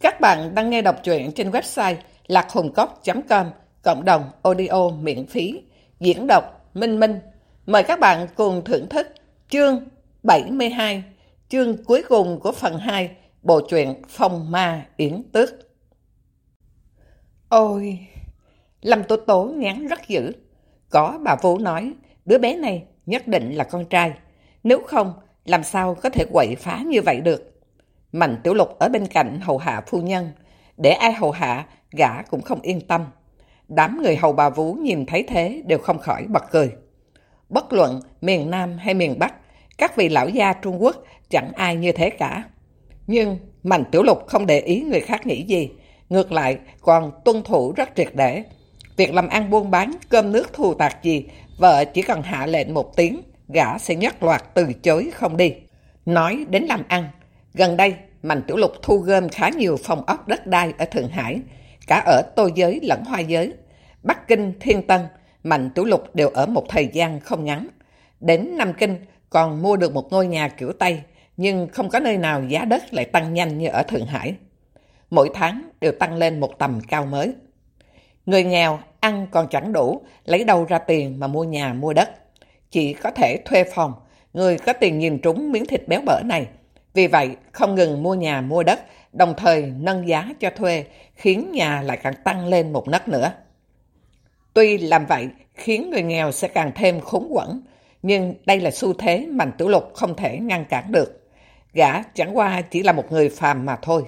Các bạn đang nghe đọc truyện trên website lạc.hùng.com cộng đồng audio miễn phí diễn đọc Minh Minh. Mời các bạn cùng thưởng thức chương 72, chương cuối cùng của phần 2 bộ truyện Phong Ma Yến Tước. Ôi, Lâm Tố Tố ngán rất dữ. Có bà Vũ nói, đứa bé này nhất định là con trai. Nếu không, làm sao có thể quậy phá như vậy được? Mạnh Tiểu Lục ở bên cạnh hầu hạ phu nhân. Để ai hầu hạ, gã cũng không yên tâm. Đám người hầu bà Vũ nhìn thấy thế đều không khỏi bật cười. Bất luận miền Nam hay miền Bắc, các vị lão gia Trung Quốc chẳng ai như thế cả. Nhưng Mạnh Tiểu Lục không để ý người khác nghĩ gì, ngược lại còn tuân thủ rất triệt để. Việc làm ăn buôn bán, cơm nước thù tạc gì, vợ chỉ cần hạ lệnh một tiếng, gã sẽ nhất loạt từ chối không đi. Nói đến làm ăn, gần đây Mạnh Tiểu Lục thu gom khá nhiều phòng ốc đất đai ở Thượng Hải, cả ở Tô Giới lẫn Hoa Giới. Bắc Kinh, Thiên Tân, Mạnh Tiểu Lục đều ở một thời gian không ngắn. Đến Nam Kinh còn mua được một ngôi nhà kiểu Tây, nhưng không có nơi nào giá đất lại tăng nhanh như ở Thượng Hải. Mỗi tháng đều tăng lên một tầm cao mới. Người nghèo ăn còn chẳng đủ, lấy đâu ra tiền mà mua nhà mua đất. Chỉ có thể thuê phòng, người có tiền nhìn trúng miếng thịt béo bở này. Vì vậy, không ngừng mua nhà mua đất, đồng thời nâng giá cho thuê, khiến nhà lại càng tăng lên một nấc nữa. Tuy làm vậy, khiến người nghèo sẽ càng thêm khốn quẩn, nhưng đây là xu thế Mạnh Tiểu Lục không thể ngăn cản được. Gã chẳng qua chỉ là một người phàm mà thôi.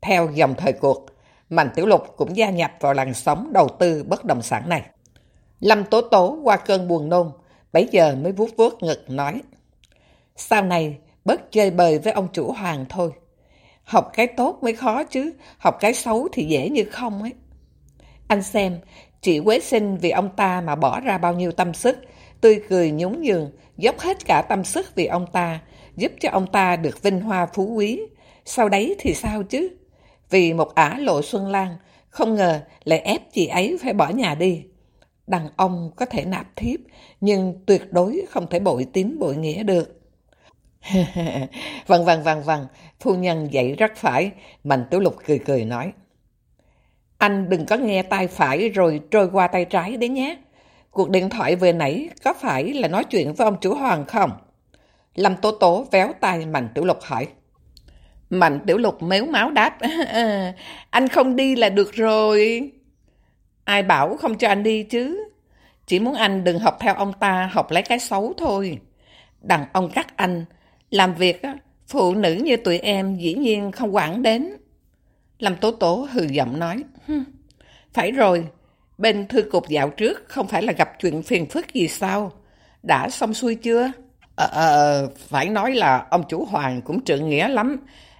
Theo dòng thời cuộc, Mạnh Tiểu Lục cũng gia nhập vào làn sóng đầu tư bất động sản này. Lâm Tố Tố qua cơn buồn nôn, bấy giờ mới vuốt vuốt ngực nói. Sau này, bớt chơi bời với ông chủ hoàng thôi. Học cái tốt mới khó chứ, học cái xấu thì dễ như không ấy. Anh xem, chị Quế sinh vì ông ta mà bỏ ra bao nhiêu tâm sức, tươi cười nhún nhường, dốc hết cả tâm sức vì ông ta, giúp cho ông ta được vinh hoa phú quý. Sau đấy thì sao chứ? Vì một ả lộ Xuân Lan, không ngờ lại ép chị ấy phải bỏ nhà đi. Đàn ông có thể nạp thiếp, nhưng tuyệt đối không thể bội tín bội nghĩa được vâng vâng vâng vâng, phu nhân dạy rất phải, Mạnh Tiểu Lục cười cười nói. Anh đừng có nghe tay phải rồi trôi qua tay trái đấy nhé. Cuộc điện thoại vừa nãy có phải là nói chuyện với ông chủ Hoàng không? Lâm Tố Tố véo tay Mạnh Tiểu Lục hỏi. Mạnh Tiểu Lục méo máu đáp. anh không đi là được rồi. Ai bảo không cho anh đi chứ? Chỉ muốn anh đừng học theo ông ta, học lấy cái xấu thôi. Đàn ông các anh, làm việc phụ nữ như tụi em dĩ nhiên không quản đến. Lâm Tố Tố hừ giọng nói. Phải rồi, bên thư cục dạo trước không phải là gặp chuyện phiền phức gì sao? Đã xong xuôi chưa? Ờ, ờ, ờ, phải nói là ông chủ Hoàng cũng trượng nghĩa lắm.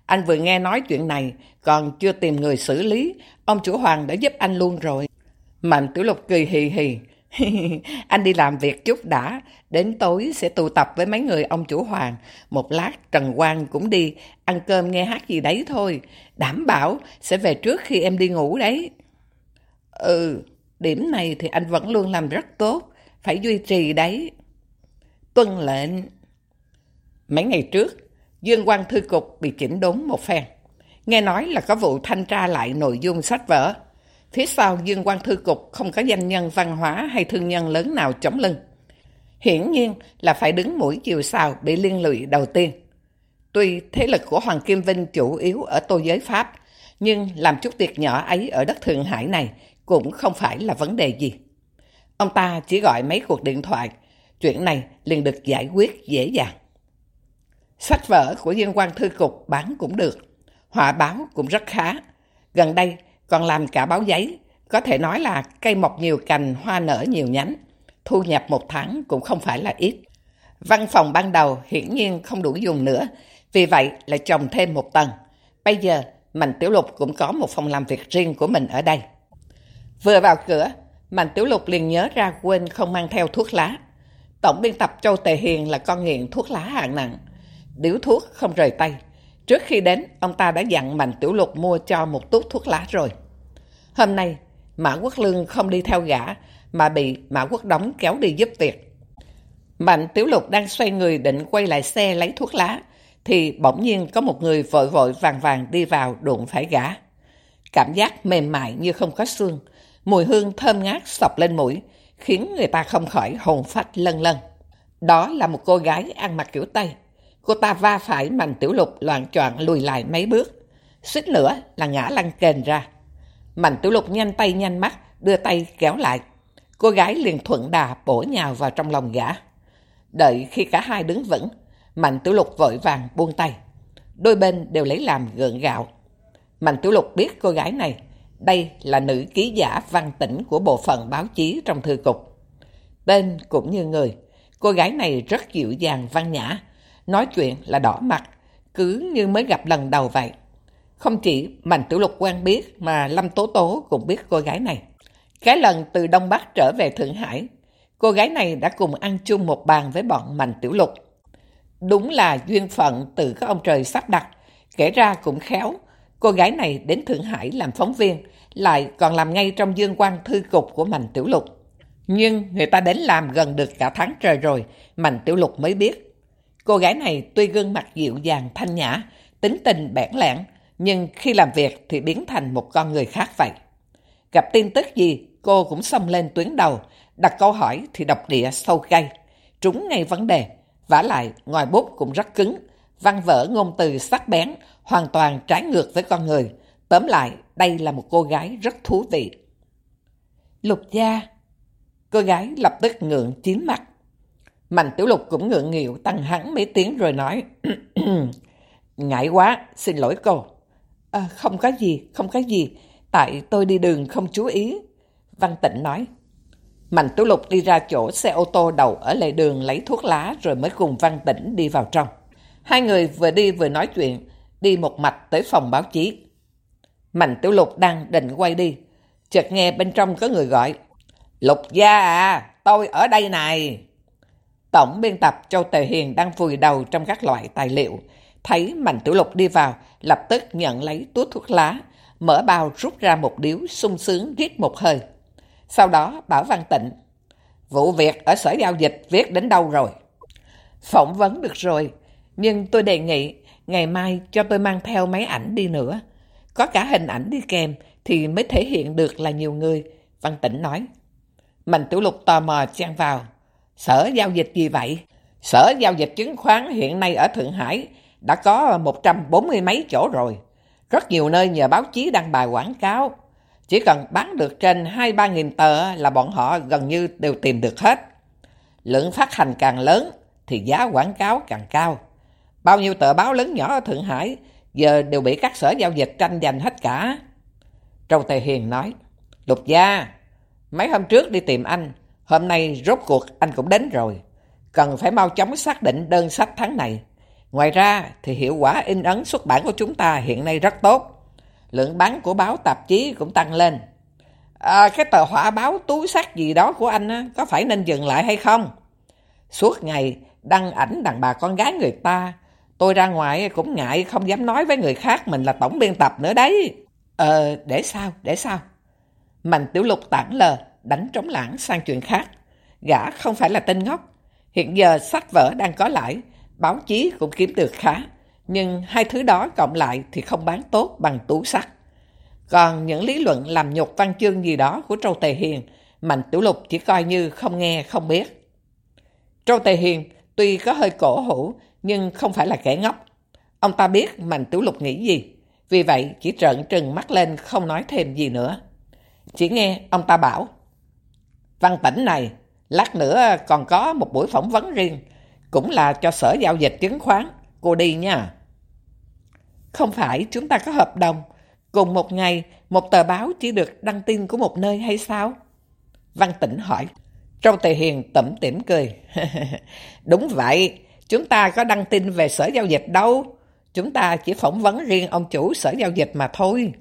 Anh vừa nghe nói chuyện này, còn chưa tìm người xử lý. Ông chủ Hoàng đã giúp anh luôn rồi. Mạnh Tiểu Lục cười hì hì. anh đi làm việc chút đã, đến tối sẽ tụ tập với mấy người ông chủ Hoàng. Một lát Trần Quang cũng đi, ăn cơm nghe hát gì đấy thôi. Đảm bảo sẽ về trước khi em đi ngủ đấy. Ừ, điểm này thì anh vẫn luôn làm rất tốt, phải duy trì đấy. Tuân lệnh. Mấy ngày trước, Dương Quang Thư Cục bị chỉnh đốn một phen. Nghe nói là có vụ thanh tra lại nội dung sách vở. Phía sau Dương quan Thư Cục không có danh nhân văn hóa hay thương nhân lớn nào chống lưng. Hiển nhiên là phải đứng mũi chiều sào bị liên lụy đầu tiên. Tuy thế lực của Hoàng Kim Vinh chủ yếu ở tô giới Pháp, nhưng làm chút tiệc nhỏ ấy ở đất Thượng Hải này cũng không phải là vấn đề gì. Ông ta chỉ gọi mấy cuộc điện thoại, chuyện này liền được giải quyết dễ dàng. Sách vở của Liên quan Thư Cục bán cũng được, họa báo cũng rất khá. Gần đây còn làm cả báo giấy, có thể nói là cây mọc nhiều cành, hoa nở nhiều nhánh. Thu nhập một tháng cũng không phải là ít. Văn phòng ban đầu hiển nhiên không đủ dùng nữa, vì vậy lại trồng thêm một tầng. Bây giờ, Mạnh Tiểu Lục cũng có một phòng làm việc riêng của mình ở đây. Vừa vào cửa, Mạnh Tiểu Lục liền nhớ ra quên không mang theo thuốc lá. Tổng biên tập Châu Tề Hiền là con nghiện thuốc lá hạng nặng. Điếu thuốc không rời tay. Trước khi đến, ông ta đã dặn Mạnh Tiểu Lục mua cho một tút thuốc lá rồi. Hôm nay, Mã Quốc Lương không đi theo gã, mà bị Mã Quốc Đống kéo đi giúp việc. Mạnh Tiểu Lục đang xoay người định quay lại xe lấy thuốc lá, thì bỗng nhiên có một người vội vội vàng vàng đi vào đụng phải gã. Cảm giác mềm mại như không có xương, mùi hương thơm ngát sọc lên mũi, khiến người ta không khỏi hồn phách lân lân. Đó là một cô gái ăn mặc kiểu Tây. Cô ta va phải mạnh tiểu lục loạn choạng lùi lại mấy bước. Xích lửa là ngã lăn kền ra. Mạnh tiểu lục nhanh tay nhanh mắt, đưa tay kéo lại. Cô gái liền thuận đà bổ nhào vào trong lòng gã. Đợi khi cả hai đứng vững, Mạnh tiểu lục vội vàng buông tay. Đôi bên đều lấy làm gượng gạo. Mạnh tiểu lục biết cô gái này, đây là nữ ký giả văn tỉnh của bộ phận báo chí trong thư cục. Tên cũng như người, cô gái này rất dịu dàng văn nhã, nói chuyện là đỏ mặt, cứ như mới gặp lần đầu vậy. Không chỉ Mạnh Tiểu Lục quen biết mà Lâm Tố Tố cũng biết cô gái này. Cái lần từ Đông Bắc trở về Thượng Hải, cô gái này đã cùng ăn chung một bàn với bọn Mạnh Tiểu Lục. Đúng là duyên phận từ các ông trời sắp đặt, kể ra cũng khéo. Cô gái này đến Thượng Hải làm phóng viên, lại còn làm ngay trong dương quan thư cục của Mạnh Tiểu Lục. Nhưng người ta đến làm gần được cả tháng trời rồi, Mạnh Tiểu Lục mới biết. Cô gái này tuy gương mặt dịu dàng thanh nhã, tính tình bẽn lẽn, nhưng khi làm việc thì biến thành một con người khác vậy. Gặp tin tức gì, cô cũng xông lên tuyến đầu, đặt câu hỏi thì độc địa sâu cay, trúng ngay vấn đề, vả lại ngoài bút cũng rất cứng, văn vở ngôn từ sắc bén, hoàn toàn trái ngược với con người. Tóm lại, đây là một cô gái rất thú vị. Lục gia Cô gái lập tức ngượng chín mặt. Mạnh tiểu lục cũng ngượng nghịu tăng hắn mấy tiếng rồi nói Ngại quá, xin lỗi cô. À, không có gì, không có gì. Tại tôi đi đường không chú ý. Văn Tịnh nói. Mạnh Tiểu Lục đi ra chỗ xe ô tô đầu ở lề đường lấy thuốc lá rồi mới cùng Văn Tĩnh đi vào trong. Hai người vừa đi vừa nói chuyện, đi một mạch tới phòng báo chí. Mạnh Tiểu Lục đang định quay đi, chợt nghe bên trong có người gọi. Lục gia à, tôi ở đây này. Tổng biên tập Châu Tề Hiền đang vùi đầu trong các loại tài liệu. Thấy Mạnh Tiểu Lục đi vào, lập tức nhận lấy túi thuốc lá, mở bao rút ra một điếu sung sướng riết một hơi. Sau đó bảo Văn Tịnh, vụ việc ở sở giao dịch viết đến đâu rồi? Phỏng vấn được rồi, nhưng tôi đề nghị ngày mai cho tôi mang theo máy ảnh đi nữa. Có cả hình ảnh đi kèm thì mới thể hiện được là nhiều người, Văn Tịnh nói. Mạnh Tiểu Lục tò mò chen vào. Sở giao dịch gì vậy? Sở giao dịch chứng khoán hiện nay ở Thượng Hải đã có 140 mấy chỗ rồi. Rất nhiều nơi nhờ báo chí đăng bài quảng cáo. Chỉ cần bán được trên 2-3 nghìn tờ là bọn họ gần như đều tìm được hết. Lượng phát hành càng lớn thì giá quảng cáo càng cao. Bao nhiêu tờ báo lớn nhỏ ở Thượng Hải giờ đều bị các sở giao dịch tranh giành hết cả. Châu Tề Hiền nói, Lục gia, mấy hôm trước đi tìm anh, hôm nay rốt cuộc anh cũng đến rồi. Cần phải mau chóng xác định đơn sách tháng này. Ngoài ra thì hiệu quả in ấn xuất bản của chúng ta hiện nay rất tốt. Lượng bán của báo tạp chí cũng tăng lên. À, cái tờ hỏa báo túi sách gì đó của anh á, có phải nên dừng lại hay không? Suốt ngày đăng ảnh đàn bà con gái người ta, tôi ra ngoài cũng ngại không dám nói với người khác mình là tổng biên tập nữa đấy. Ờ, để sao, để sao? Mạnh tiểu lục tản lờ, đánh trống lãng sang chuyện khác. Gã không phải là tên ngốc. Hiện giờ sách vở đang có lãi, báo chí cũng kiếm được khá. Nhưng hai thứ đó cộng lại thì không bán tốt bằng tú sắt. Còn những lý luận làm nhục văn chương gì đó của Châu Tề Hiền, Mạnh Tiểu Lục chỉ coi như không nghe, không biết. Châu Tề Hiền tuy có hơi cổ hủ, nhưng không phải là kẻ ngốc. Ông ta biết Mạnh Tiểu Lục nghĩ gì, vì vậy chỉ trợn trừng mắt lên không nói thêm gì nữa. Chỉ nghe ông ta bảo, Văn tỉnh này, lát nữa còn có một buổi phỏng vấn riêng, cũng là cho sở giao dịch chứng khoán. Cô đi nha. Không phải chúng ta có hợp đồng, cùng một ngày một tờ báo chỉ được đăng tin của một nơi hay sao? Văn Tĩnh hỏi. Châu Tề Hiền tẩm tỉm cười. Đúng vậy, chúng ta có đăng tin về sở giao dịch đâu. Chúng ta chỉ phỏng vấn riêng ông chủ sở giao dịch mà thôi.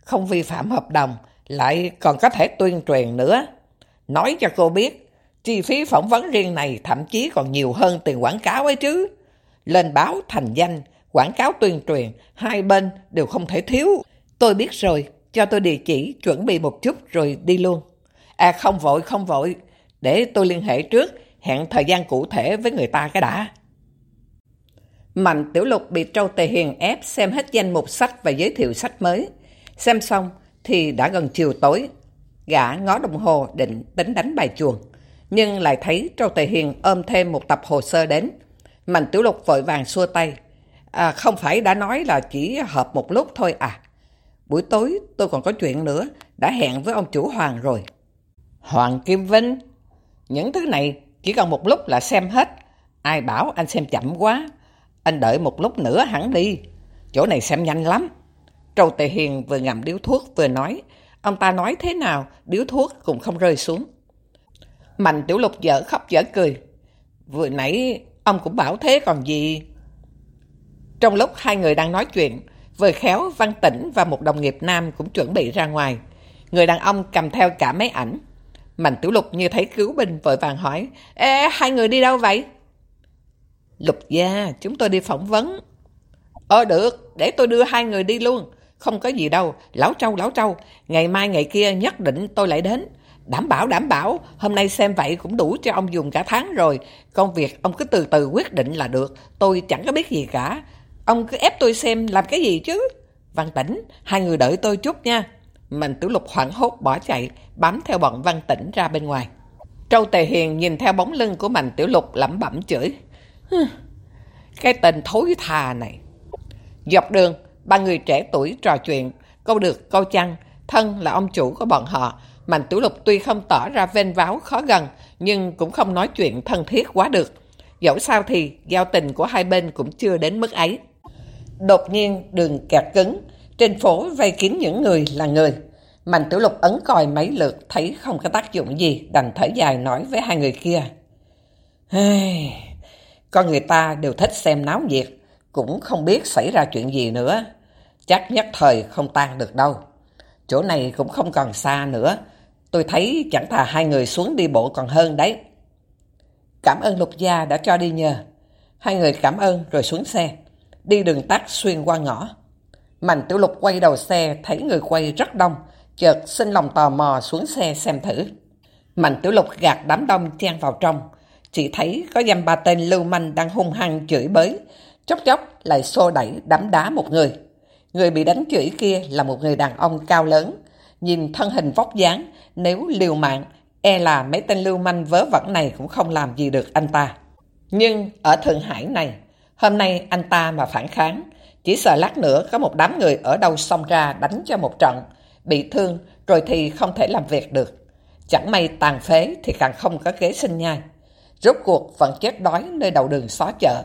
Không vi phạm hợp đồng, lại còn có thể tuyên truyền nữa. Nói cho cô biết, chi phí phỏng vấn riêng này thậm chí còn nhiều hơn tiền quảng cáo ấy chứ. Lên báo thành danh, quảng cáo tuyên truyền, hai bên đều không thể thiếu. Tôi biết rồi, cho tôi địa chỉ, chuẩn bị một chút rồi đi luôn. À không vội, không vội, để tôi liên hệ trước, hẹn thời gian cụ thể với người ta cái đã. Mạnh Tiểu Lục bị Trâu Tề Hiền ép xem hết danh mục sách và giới thiệu sách mới. Xem xong thì đã gần chiều tối. Gã ngó đồng hồ định tính đánh bài chuồng. Nhưng lại thấy Trâu Tề Hiền ôm thêm một tập hồ sơ đến. Mạnh Tiểu Lục vội vàng xua tay. À, không phải đã nói là chỉ hợp một lúc thôi à. Buổi tối tôi còn có chuyện nữa, đã hẹn với ông chủ Hoàng rồi. Hoàng Kim Vinh, những thứ này chỉ cần một lúc là xem hết. Ai bảo anh xem chậm quá, anh đợi một lúc nữa hẳn đi. Chỗ này xem nhanh lắm. Trâu Tề Hiền vừa ngậm điếu thuốc vừa nói. Ông ta nói thế nào, điếu thuốc cũng không rơi xuống. Mạnh Tiểu Lục dở khóc dở cười. Vừa nãy ông cũng bảo thế còn gì. Trong lúc hai người đang nói chuyện, vừa khéo Văn Tĩnh và một đồng nghiệp nam cũng chuẩn bị ra ngoài. Người đàn ông cầm theo cả máy ảnh. Mạnh Tiểu Lục như thấy cứu binh vội vàng hỏi, Ê, hai người đi đâu vậy? Lục gia, chúng tôi đi phỏng vấn. Ờ được, để tôi đưa hai người đi luôn. Không có gì đâu, lão trâu, lão trâu, ngày mai ngày kia nhất định tôi lại đến. Đảm bảo, đảm bảo, hôm nay xem vậy cũng đủ cho ông dùng cả tháng rồi. Công việc ông cứ từ từ quyết định là được, tôi chẳng có biết gì cả. Ông cứ ép tôi xem làm cái gì chứ. Văn Tĩnh, hai người đợi tôi chút nha. Mình tiểu lục hoảng hốt bỏ chạy, bám theo bọn Văn Tĩnh ra bên ngoài. Trâu Tề Hiền nhìn theo bóng lưng của mình tiểu lục lẩm bẩm chửi. Cái tên thối thà này. Dọc đường, ba người trẻ tuổi trò chuyện, câu được câu chăng, thân là ông chủ của bọn họ. Mạnh Tiểu Lục tuy không tỏ ra ven váo khó gần, nhưng cũng không nói chuyện thân thiết quá được. Dẫu sao thì giao tình của hai bên cũng chưa đến mức ấy. Đột nhiên đường kẹt cứng, trên phố vây kín những người là người. Mạnh Tiểu Lục ấn còi mấy lượt thấy không có tác dụng gì, đành thở dài nói với hai người kia. Hey, con người ta đều thích xem náo nhiệt, cũng không biết xảy ra chuyện gì nữa. Chắc nhất thời không tan được đâu. Chỗ này cũng không còn xa nữa. Tôi thấy chẳng thà hai người xuống đi bộ còn hơn đấy. Cảm ơn Lục Gia đã cho đi nhờ. Hai người cảm ơn rồi xuống xe. Đi đường tắt xuyên qua ngõ. Mạnh Tiểu Lục quay đầu xe thấy người quay rất đông. Chợt xin lòng tò mò xuống xe xem thử. Mạnh Tiểu Lục gạt đám đông chen vào trong. Chỉ thấy có dăm ba tên lưu manh đang hung hăng chửi bới, chốc chốc lại xô đẩy đấm đá một người. Người bị đánh chửi kia là một người đàn ông cao lớn, nhìn thân hình vóc dáng, nếu liều mạng, e là mấy tên lưu manh vớ vẩn này cũng không làm gì được anh ta. Nhưng ở Thượng Hải này, hôm nay anh ta mà phản kháng, chỉ sợ lát nữa có một đám người ở đâu xông ra đánh cho một trận, bị thương rồi thì không thể làm việc được. Chẳng may tàn phế thì càng không có kế sinh nhai. Rốt cuộc vẫn chết đói nơi đầu đường xó chợ.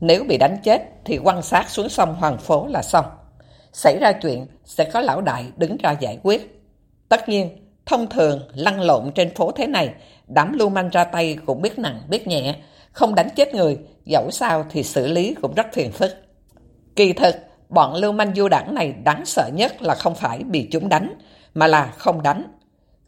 Nếu bị đánh chết thì quan sát xuống sông Hoàng Phố là xong. Xảy ra chuyện sẽ có lão đại đứng ra giải quyết. Tất nhiên, thông thường lăn lộn trên phố thế này, đám lưu manh ra tay cũng biết nặng biết nhẹ. Không đánh chết người, dẫu sao thì xử lý cũng rất phiền phức. Kỳ thực, bọn lưu manh du đảng này đáng sợ nhất là không phải bị chúng đánh, mà là không đánh.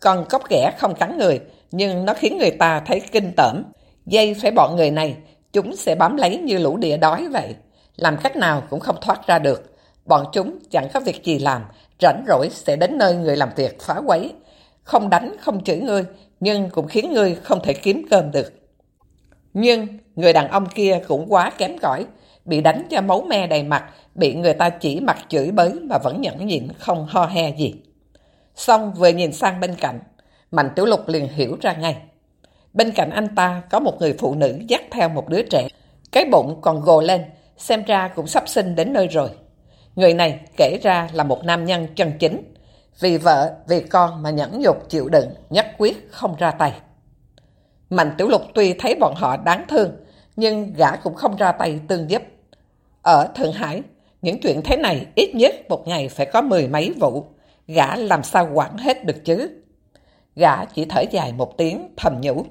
Còn cốc ghẻ không cắn người nhưng nó khiến người ta thấy kinh tởm. Dây phải bọn người này, chúng sẽ bám lấy như lũ địa đói vậy. Làm cách nào cũng không thoát ra được. Bọn chúng chẳng có việc gì làm, rảnh rỗi sẽ đến nơi người làm việc phá quấy. Không đánh, không chửi ngươi, nhưng cũng khiến ngươi không thể kiếm cơm được. Nhưng người đàn ông kia cũng quá kém cỏi, bị đánh cho máu me đầy mặt, bị người ta chỉ mặt chửi bới mà vẫn nhẫn nhịn không ho he gì. Xong vừa nhìn sang bên cạnh, Mạnh Tiểu Lục liền hiểu ra ngay. Bên cạnh anh ta có một người phụ nữ dắt theo một đứa trẻ. Cái bụng còn gồ lên, xem ra cũng sắp sinh đến nơi rồi. Người này kể ra là một nam nhân chân chính. Vì vợ, vì con mà nhẫn nhục chịu đựng, nhất quyết không ra tay. Mạnh Tiểu Lục tuy thấy bọn họ đáng thương, nhưng gã cũng không ra tay tương giúp. Ở Thượng Hải, những chuyện thế này ít nhất một ngày phải có mười mấy vụ. Gã làm sao quản hết được chứ? Gã chỉ thở dài một tiếng thầm nhủ.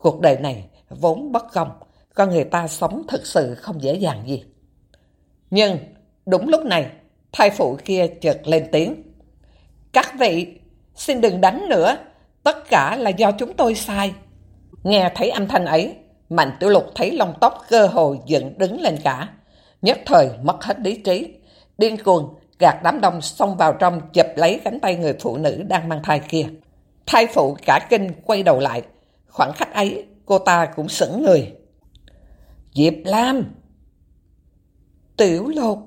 Cuộc đời này vốn bất công, con người ta sống thực sự không dễ dàng gì. Nhưng đúng lúc này, thai phụ kia chợt lên tiếng. Các vị, xin đừng đánh nữa, tất cả là do chúng tôi sai. Nghe thấy âm thanh ấy, Mạnh Tiểu Lục thấy lông tóc cơ hồ dựng đứng lên cả. Nhất thời mất hết lý trí, điên cuồng gạt đám đông xông vào trong chụp lấy cánh tay người phụ nữ đang mang thai kia. Thai phụ cả kinh quay đầu lại. Khoảng khắc ấy, cô ta cũng sững người. Diệp Lam! Tiểu lột!